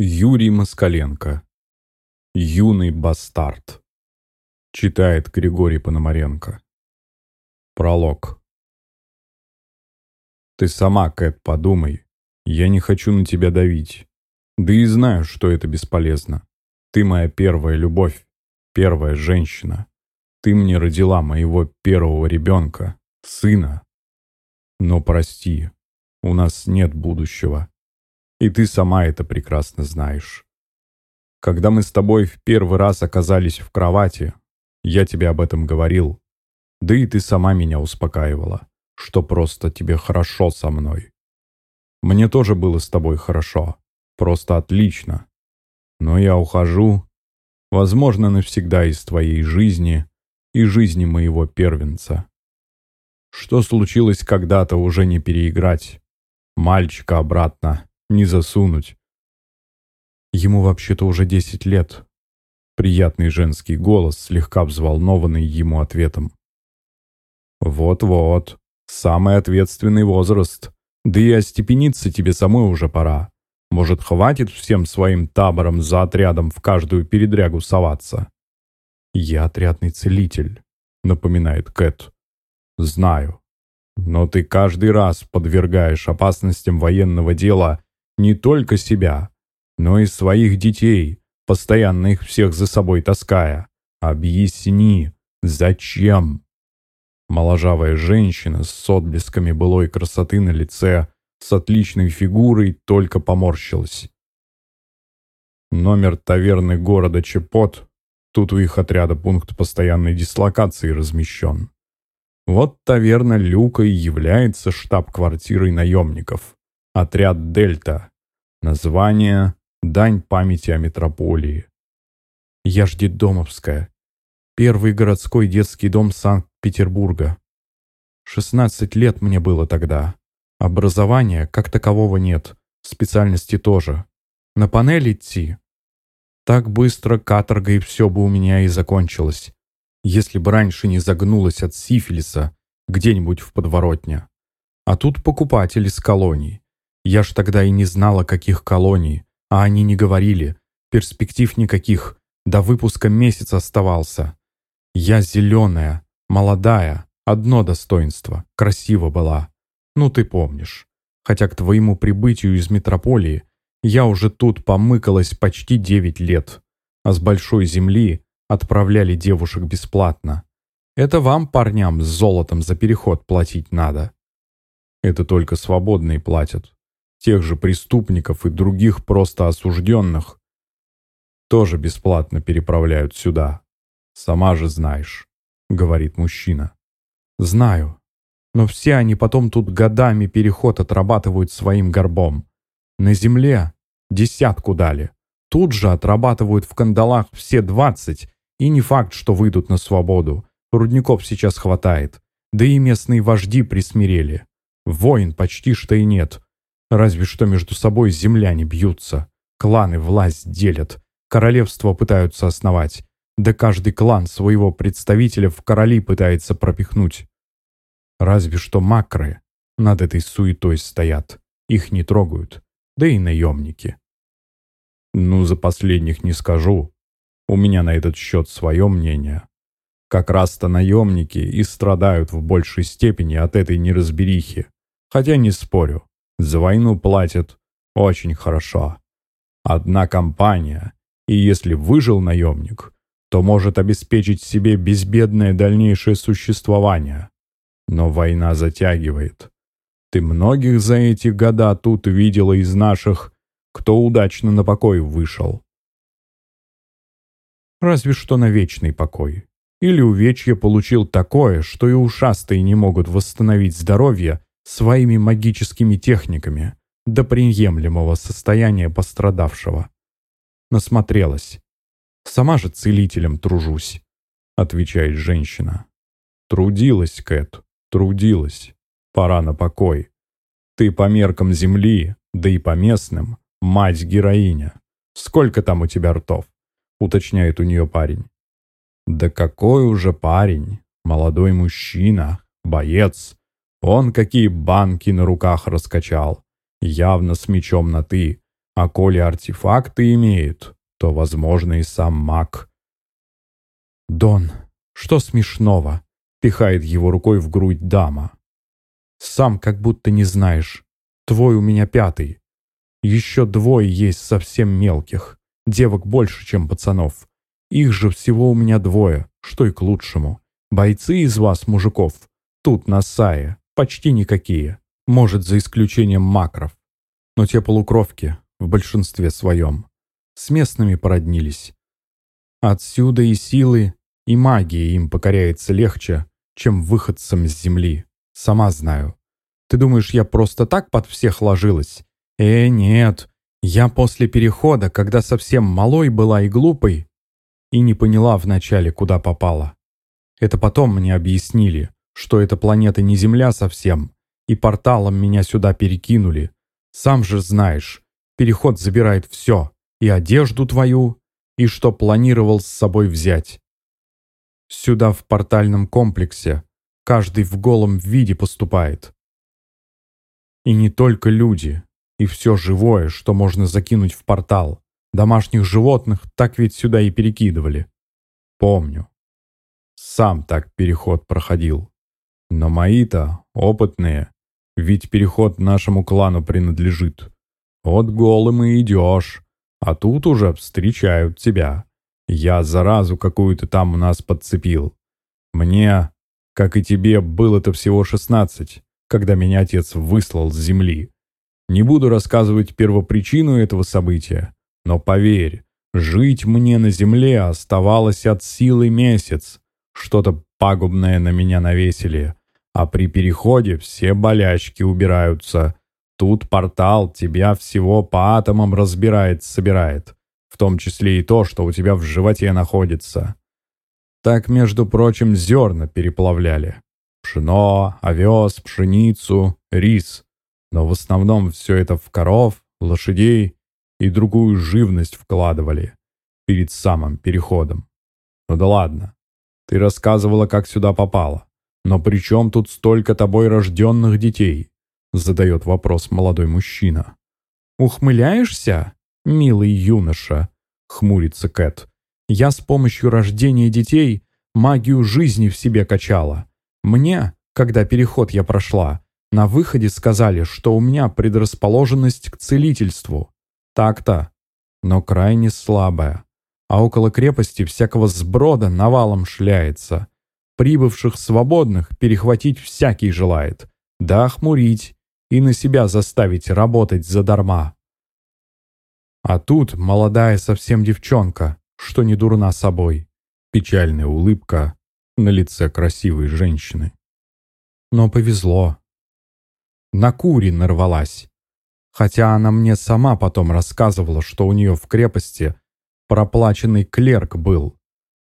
Юрий Москаленко. Юный бастард. Читает Григорий Пономаренко. Пролог. Ты сама, Кэт, подумай. Я не хочу на тебя давить. Да и знаю, что это бесполезно. Ты моя первая любовь, первая женщина. Ты мне родила моего первого ребенка, сына. Но прости, у нас нет будущего. И ты сама это прекрасно знаешь. Когда мы с тобой в первый раз оказались в кровати, я тебе об этом говорил. Да и ты сама меня успокаивала, что просто тебе хорошо со мной. Мне тоже было с тобой хорошо, просто отлично. Но я ухожу, возможно, навсегда из твоей жизни и жизни моего первенца. Что случилось когда-то, уже не переиграть. Мальчика обратно не засунуть. Ему вообще-то уже десять лет. Приятный женский голос, слегка взволнованный ему ответом. «Вот-вот, самый ответственный возраст. Да и остепениться тебе самой уже пора. Может, хватит всем своим табором за отрядом в каждую передрягу соваться?» «Я отрядный целитель», — напоминает Кэт. «Знаю. Но ты каждый раз подвергаешь опасностям военного дела не только себя, но и своих детей, постоянно их всех за собой таская. Объясни, зачем?» Моложавая женщина с отблесками былой красоты на лице, с отличной фигурой, только поморщилась. Номер таверны города Чепот, тут у их отряда пункт постоянной дислокации размещен. Вот таверна Люка и является штаб-квартирой наемников. Отряд «Дельта». Название «Дань памяти о метрополии». Я ж детдомовская. Первый городской детский дом Санкт-Петербурга. 16 лет мне было тогда. Образования как такового нет, специальности тоже. На панель идти. Так быстро каторга и все бы у меня и закончилось, если бы раньше не загнулась от сифилиса где-нибудь в подворотне. А тут покупатель из колоний. Я ж тогда и не знала, каких колоний, а они не говорили. Перспектив никаких, до выпуска месяц оставался. Я зеленая, молодая, одно достоинство, красиво была. Ну, ты помнишь. Хотя к твоему прибытию из метрополии я уже тут помыкалась почти девять лет, а с большой земли отправляли девушек бесплатно. Это вам, парням, с золотом за переход платить надо. Это только свободные платят тех же преступников и других просто осужденных, тоже бесплатно переправляют сюда. Сама же знаешь, говорит мужчина. Знаю, но все они потом тут годами переход отрабатывают своим горбом. На земле десятку дали. Тут же отрабатывают в кандалах все двадцать, и не факт, что выйдут на свободу. Рудников сейчас хватает. Да и местные вожди присмирели. Войн почти что и нет. Разве что между собой земляне бьются. Кланы власть делят. Королевство пытаются основать. Да каждый клан своего представителя в короли пытается пропихнуть. Разве что макры над этой суетой стоят. Их не трогают. Да и наемники. Ну, за последних не скажу. У меня на этот счет свое мнение. Как раз-то наемники и страдают в большей степени от этой неразберихи. Хотя не спорю, за войну платят очень хорошо. Одна компания, и если выжил наемник, то может обеспечить себе безбедное дальнейшее существование. Но война затягивает. Ты многих за эти года тут видела из наших, кто удачно на покой вышел. Разве что на вечный покой. Или увечье получил такое, что и ушастые не могут восстановить здоровье своими магическими техниками до приемлемого состояния пострадавшего. Насмотрелась. Сама же целителем тружусь, отвечает женщина. Трудилась, Кэт, трудилась. Пора на покой. Ты по меркам земли, да и по местным, мать-героиня. Сколько там у тебя ртов? Уточняет у нее парень. Да какой уже парень, молодой мужчина, боец, он какие банки на руках раскачал. Явно с мечом на «ты». А коли артефакты имеет, то, возможно, и сам маг. «Дон, что смешного?» — пихает его рукой в грудь дама. «Сам как будто не знаешь. Твой у меня пятый. Еще двое есть совсем мелких. Девок больше, чем пацанов. Их же всего у меня двое, что и к лучшему. Бойцы из вас, мужиков, тут на Сае, почти никакие. Может, за исключением макров. Но те полукровки, в большинстве своем, с местными породнились. Отсюда и силы, и магия им покоряется легче, чем выходцам с земли. Сама знаю. Ты думаешь, я просто так под всех ложилась? Э, нет. Я после перехода, когда совсем малой была и глупой, и не поняла вначале, куда попала. Это потом мне объяснили, что эта планета не Земля совсем, и порталом меня сюда перекинули. Сам же знаешь, переход забирает все, и одежду твою, и что планировал с собой взять. Сюда в портальном комплексе каждый в голом виде поступает. И не только люди, и все живое, что можно закинуть в портал. Домашних животных так ведь сюда и перекидывали. Помню. Сам так переход проходил. Но мои-то опытные, ведь переход нашему клану принадлежит. Вот голым и идешь, а тут уже встречают тебя. Я заразу какую-то там у нас подцепил. Мне, как и тебе, было-то всего шестнадцать, когда меня отец выслал с земли. Не буду рассказывать первопричину этого события, но поверь, жить мне на земле оставалось от силы месяц. Что-то пагубное на меня навесили, а при переходе все болячки убираются. Тут портал тебя всего по атомам разбирает, собирает, в том числе и то, что у тебя в животе находится. Так, между прочим, зерна переплавляли. Пшено, овес, пшеницу, рис. Но в основном все это в коров, лошадей и другую живность вкладывали перед самым переходом. Ну да ладно, ты рассказывала, как сюда попала. Но при чем тут столько тобой рожденных детей? Задает вопрос молодой мужчина. Ухмыляешься, милый юноша? Хмурится Кэт. Я с помощью рождения детей магию жизни в себе качала. Мне, когда переход я прошла, на выходе сказали, что у меня предрасположенность к целительству. Так-то, но крайне слабая. А около крепости всякого сброда навалом шляется. Прибывших свободных перехватить всякий желает. Да охмурить и на себя заставить работать задарма. А тут молодая совсем девчонка, что не дурна собой. Печальная улыбка на лице красивой женщины. Но повезло. На кури нарвалась. Хотя она мне сама потом рассказывала, что у нее в крепости проплаченный клерк был.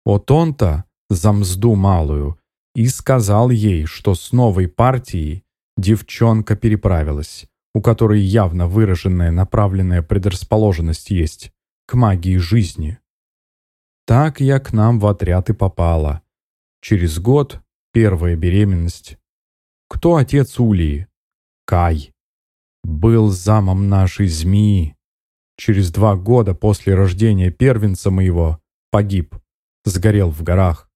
Вот он-то за мзду малую и сказал ей, что с новой партией девчонка переправилась, у которой явно выраженная направленная предрасположенность есть к магии жизни. Так я к нам в отряд и попала. Через год первая беременность. Кто отец Улии? Кай был замом нашей змеи. Через два года после рождения первенца моего погиб, сгорел в горах.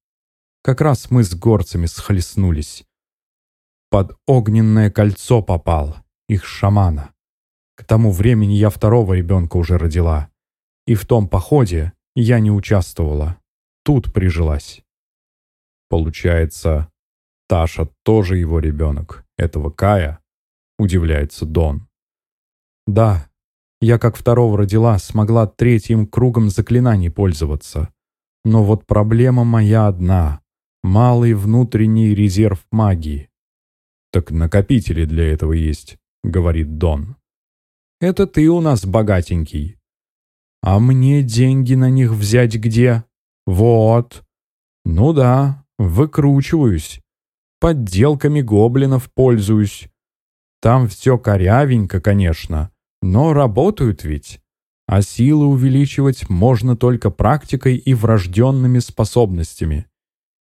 Как раз мы с горцами схлестнулись. Под огненное кольцо попал, их шамана. К тому времени я второго ребенка уже родила. И в том походе я не участвовала. Тут прижилась. Получается, Таша тоже его ребенок, этого Кая, удивляется Дон. Да, я как второго родила, смогла третьим кругом заклинаний пользоваться. Но вот проблема моя одна — малый внутренний резерв магии. «Так накопители для этого есть», — говорит Дон. «Это ты у нас богатенький». «А мне деньги на них взять где?» «Вот». «Ну да, выкручиваюсь. Подделками гоблинов пользуюсь. Там все корявенько, конечно, но работают ведь. А силы увеличивать можно только практикой и врожденными способностями.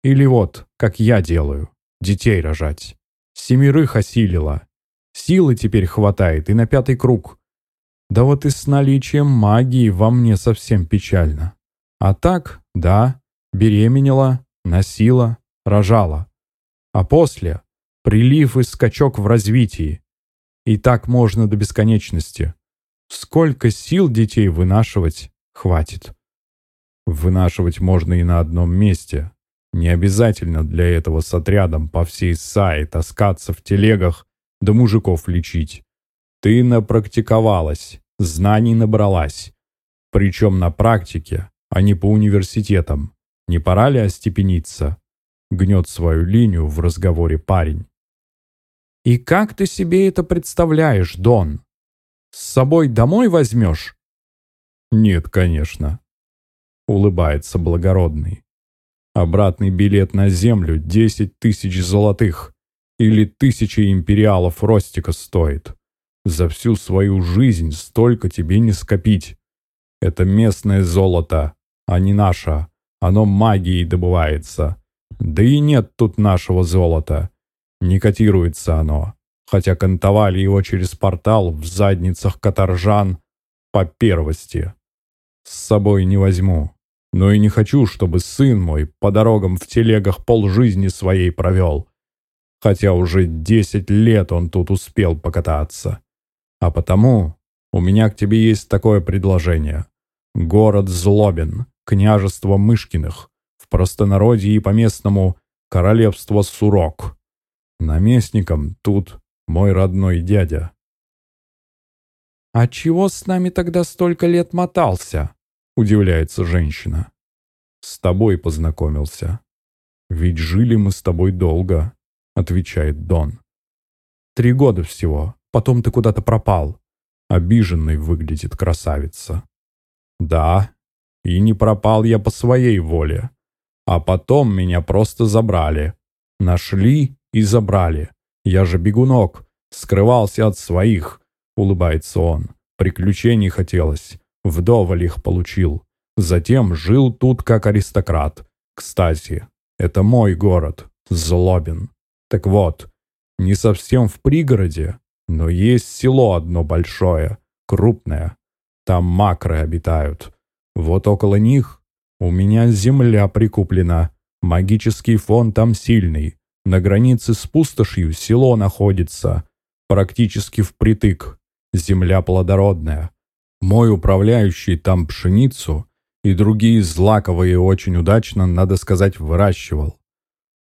Или вот, как я делаю, детей рожать. Семерых осилила. Силы теперь хватает и на пятый круг. Да вот и с наличием магии во мне совсем печально. А так, да, беременела, носила, рожала. А после — прилив и скачок в развитии. И так можно до бесконечности. Сколько сил детей вынашивать хватит. Вынашивать можно и на одном месте. Не обязательно для этого с отрядом по всей САИ таскаться в телегах да мужиков лечить. Ты напрактиковалась, знаний набралась. Причем на практике, а не по университетам. Не пора ли остепениться? Гнет свою линию в разговоре парень. «И как ты себе это представляешь, Дон? С собой домой возьмешь?» «Нет, конечно», — улыбается благородный. «Обратный билет на землю — десять тысяч золотых или тысячи империалов Ростика стоит. За всю свою жизнь столько тебе не скопить. Это местное золото, а не наше. Оно магией добывается. Да и нет тут нашего золота. Не котируется оно. Хотя кантовали его через портал в задницах каторжан по первости. С собой не возьму. Но и не хочу, чтобы сын мой по дорогам в телегах полжизни своей провел. Хотя уже десять лет он тут успел покататься. А потому у меня к тебе есть такое предложение. Город Злобин, княжество Мышкиных, в простонародье и по-местному королевство Сурок. Наместником тут мой родной дядя. «А чего с нами тогда столько лет мотался?» — удивляется женщина. «С тобой познакомился. Ведь жили мы с тобой долго», — отвечает Дон. «Три года всего. Потом ты куда-то пропал. Обиженной выглядит красавица. Да, и не пропал я по своей воле. А потом меня просто забрали. Нашли и забрали. Я же бегунок, скрывался от своих, улыбается он. Приключений хотелось, вдоволь их получил. Затем жил тут как аристократ. Кстати, это мой город, Злобин. Так вот, не совсем в пригороде, но есть село одно большое, крупное. Там макры обитают. Вот около них у меня земля прикуплена. Магический фон там сильный. На границе с пустошью село находится. Практически впритык. Земля плодородная. Мой управляющий там пшеницу и другие злаковые очень удачно, надо сказать, выращивал.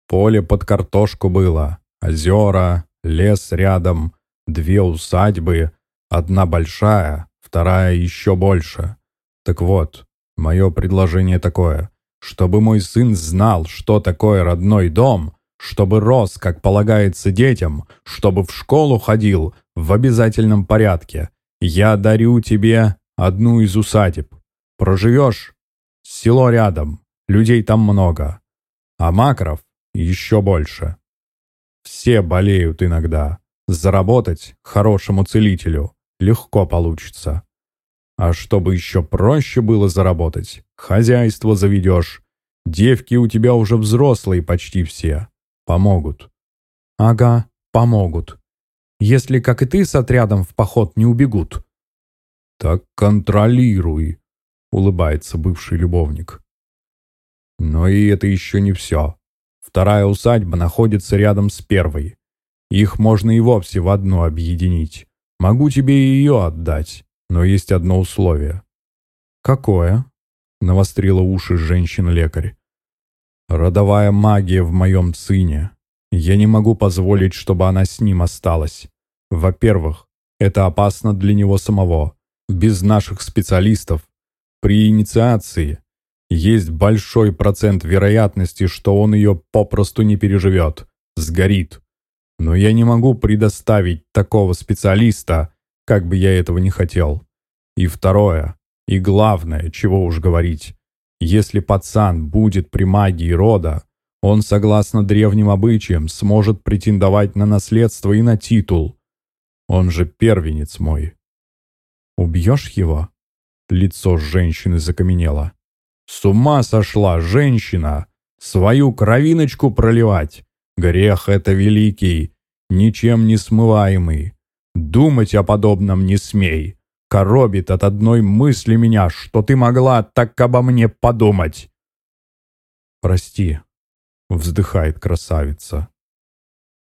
Поле под картошку было, озера, лес рядом, Две усадьбы, одна большая, вторая еще больше. Так вот, мое предложение такое, чтобы мой сын знал, что такое родной дом, чтобы рос, как полагается детям, чтобы в школу ходил в обязательном порядке. Я дарю тебе одну из усадеб. Проживешь? Село рядом, людей там много. А макров еще больше. Все болеют иногда. Заработать хорошему целителю легко получится. А чтобы еще проще было заработать, хозяйство заведешь. Девки у тебя уже взрослые почти все. Помогут. Ага, помогут. Если, как и ты, с отрядом в поход не убегут. Так контролируй, улыбается бывший любовник. Но и это еще не все. Вторая усадьба находится рядом с первой. Их можно и вовсе в одну объединить. Могу тебе и ее отдать, но есть одно условие». «Какое?» — навострила уши женщин-лекарь. «Родовая магия в моем сыне. Я не могу позволить, чтобы она с ним осталась. Во-первых, это опасно для него самого. Без наших специалистов при инициации есть большой процент вероятности, что он ее попросту не переживет, сгорит. Но я не могу предоставить такого специалиста, как бы я этого не хотел. И второе, и главное, чего уж говорить, если пацан будет при магии рода, он, согласно древним обычаям, сможет претендовать на наследство и на титул. Он же первенец мой. Убьешь его? Лицо женщины закаменело. С ума сошла женщина! Свою кровиночку проливать! Грех это великий, ничем не смываемый. Думать о подобном не смей. Коробит от одной мысли меня, что ты могла так обо мне подумать. «Прости», — вздыхает красавица.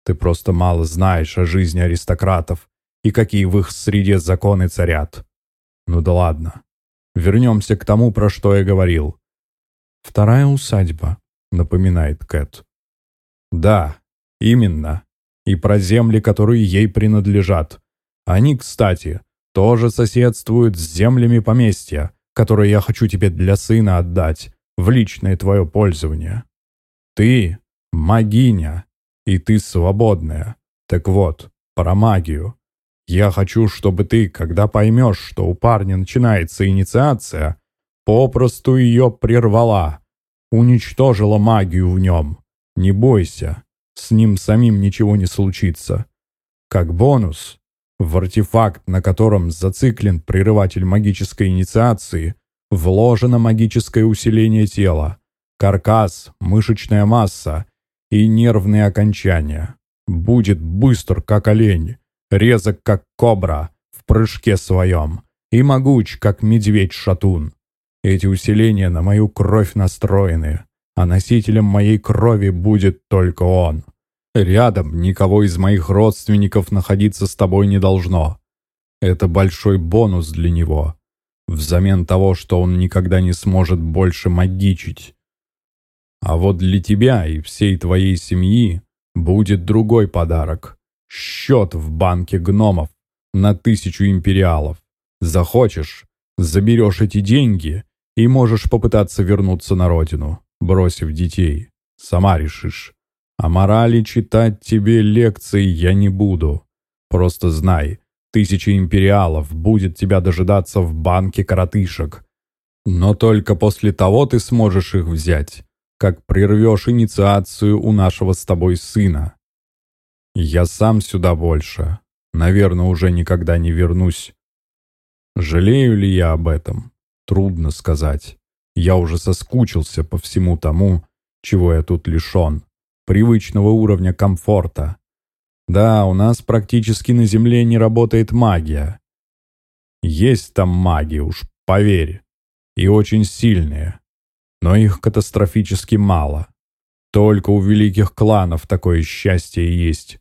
«Ты просто мало знаешь о жизни аристократов и какие в их среде законы царят. Ну да ладно. Вернемся к тому, про что я говорил. Вторая усадьба, напоминает Кэт. Да, именно. И про земли, которые ей принадлежат. Они, кстати, тоже соседствуют с землями поместья, которые я хочу тебе для сына отдать, в личное твое пользование. Ты — магиня, и ты свободная. Так вот, про магию. Я хочу, чтобы ты, когда поймешь, что у парня начинается инициация, попросту ее прервала, уничтожила магию в нем. Не бойся, с ним самим ничего не случится. Как бонус, в артефакт, на котором зациклен прерыватель магической инициации, вложено магическое усиление тела, каркас, мышечная масса и нервные окончания. Будет быстр, как олень, резок, как кобра, в прыжке своем, и могуч, как медведь-шатун. Эти усиления на мою кровь настроены, а носителем моей крови будет только он. Рядом никого из моих родственников находиться с тобой не должно. Это большой бонус для него, взамен того, что он никогда не сможет больше магичить. А вот для тебя и всей твоей семьи будет другой подарок счет в банке гномов на тысячу империалов. Захочешь, заберешь эти деньги и можешь попытаться вернуться на родину, бросив детей. Сама решишь. О морали читать тебе лекции я не буду. Просто знай, тысяча империалов будет тебя дожидаться в банке коротышек. Но только после того ты сможешь их взять, как прервешь инициацию у нашего с тобой сына. Я сам сюда больше. Наверное, уже никогда не вернусь. Жалею ли я об этом? Трудно сказать. Я уже соскучился по всему тому, чего я тут лишен. Привычного уровня комфорта. Да, у нас практически на Земле не работает магия. Есть там маги, уж поверь. И очень сильные. Но их катастрофически мало. Только у великих кланов такое счастье есть.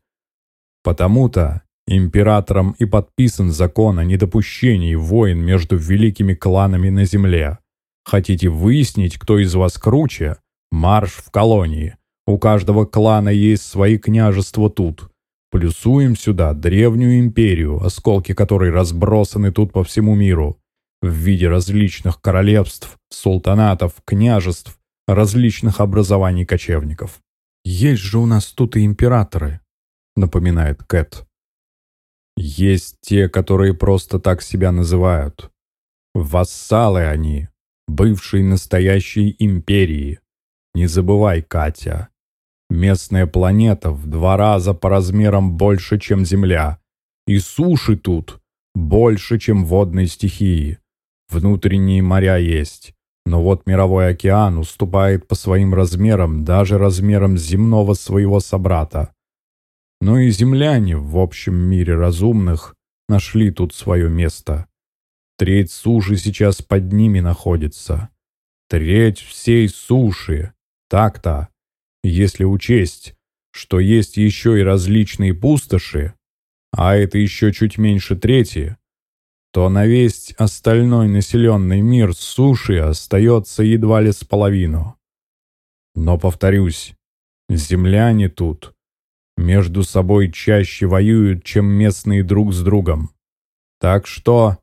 Потому-то императором и подписан закон о недопущении войн между великими кланами на земле. Хотите выяснить, кто из вас круче? Марш в колонии. У каждого клана есть свои княжества тут. Плюсуем сюда древнюю империю, осколки которой разбросаны тут по всему миру, в виде различных королевств, султанатов, княжеств, различных образований кочевников. Есть же у нас тут и императоры, напоминает Кэт. Есть те, которые просто так себя называют. Вассалы они, бывшей настоящей империи. Не забывай, Катя. Местная планета в два раза по размерам больше, чем Земля. И суши тут больше, чем водной стихии. Внутренние моря есть. Но вот мировой океан уступает по своим размерам даже размерам земного своего собрата но и земляне в общем мире разумных нашли тут свое место. Треть суши сейчас под ними находится. Треть всей суши. Так-то. Если учесть, что есть еще и различные пустоши, а это еще чуть меньше трети, то на весь остальной населенный мир суши остается едва ли с половину. Но, повторюсь, земляне тут между собой чаще воюют, чем местные друг с другом. Так что...»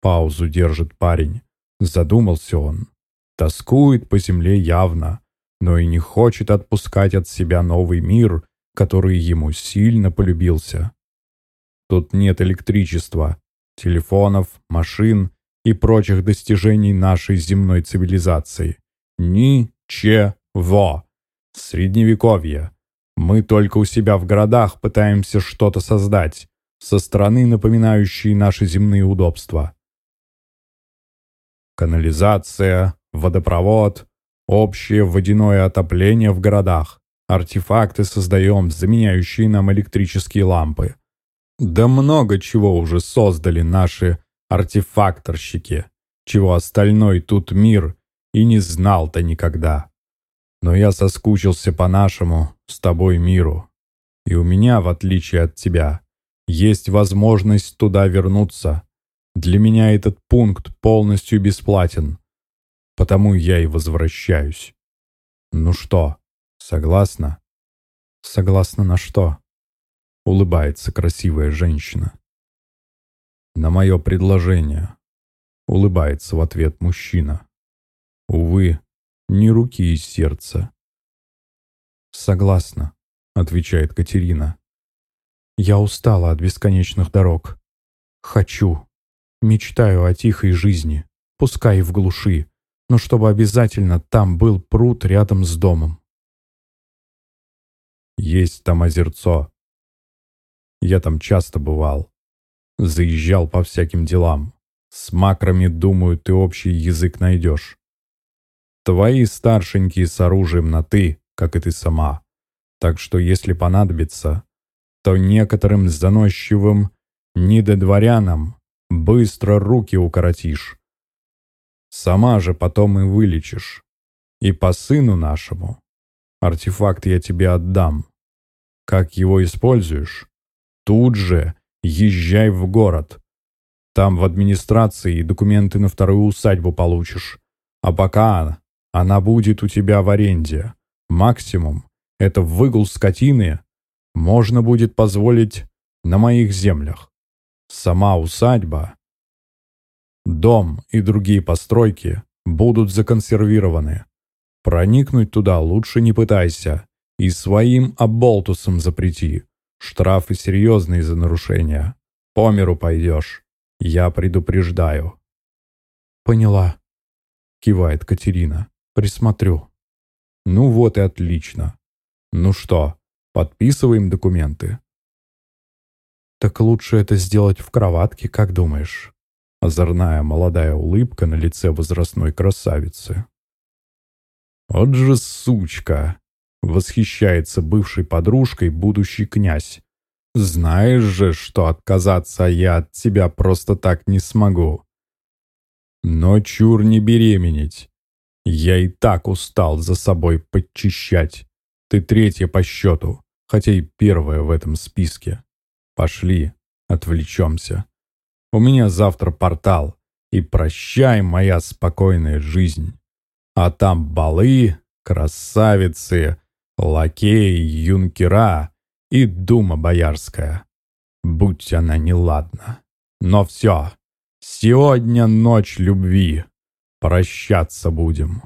Паузу держит парень. Задумался он. Тоскует по земле явно, но и не хочет отпускать от себя новый мир, который ему сильно полюбился. Тут нет электричества, телефонов, машин и прочих достижений нашей земной цивилизации. Ничего. Средневековье. Мы только у себя в городах пытаемся что-то создать, со стороны напоминающей наши земные удобства. Канализация, водопровод, общее водяное отопление в городах, артефакты создаем, заменяющие нам электрические лампы. Да много чего уже создали наши артефакторщики, чего остальной тут мир и не знал-то никогда. Но я соскучился по нашему, с тобой миру. И у меня, в отличие от тебя, есть возможность туда вернуться. Для меня этот пункт полностью бесплатен. Потому я и возвращаюсь. Ну что, согласна? Согласна на что? Улыбается красивая женщина. На мое предложение. Улыбается в ответ мужчина. Увы, ни руки и сердца. «Согласна», — отвечает Катерина. «Я устала от бесконечных дорог. Хочу, мечтаю о тихой жизни, пускай и в глуши, но чтобы обязательно там был пруд рядом с домом. Есть там озерцо. Я там часто бывал. Заезжал по всяким делам. С макрами, думаю, ты общий язык найдешь. Твои старшенькие с оружием на «ты», как и ты сама. Так что, если понадобится, то некоторым заносчивым недодворянам быстро руки укоротишь. Сама же потом и вылечишь. И по сыну нашему. Артефакт я тебе отдам. Как его используешь? Тут же езжай в город. Там в администрации документы на вторую усадьбу получишь. А пока она будет у тебя в аренде. Максимум — это выгул скотины можно будет позволить на моих землях. Сама усадьба, дом и другие постройки будут законсервированы. Проникнуть туда лучше не пытайся и своим оболтусом запрети. Штрафы серьезные за нарушения. По миру пойдешь. Я предупреждаю». «Поняла», — кивает Катерина. «Присмотрю». «Ну вот и отлично. Ну что, подписываем документы?» «Так лучше это сделать в кроватке, как думаешь?» Озорная молодая улыбка на лице возрастной красавицы. «Вот же сучка!» Восхищается бывшей подружкой будущий князь. «Знаешь же, что отказаться я от тебя просто так не смогу. Но чур не беременеть. Я и так устал за собой подчищать. Ты третья по счету, хотя и первая в этом списке. Пошли, отвлечемся. У меня завтра портал, и прощай, моя спокойная жизнь. А там балы, красавицы, лакеи, юнкера и дума боярская. Будь она неладна. Но все, сегодня ночь любви. Прощаться будем.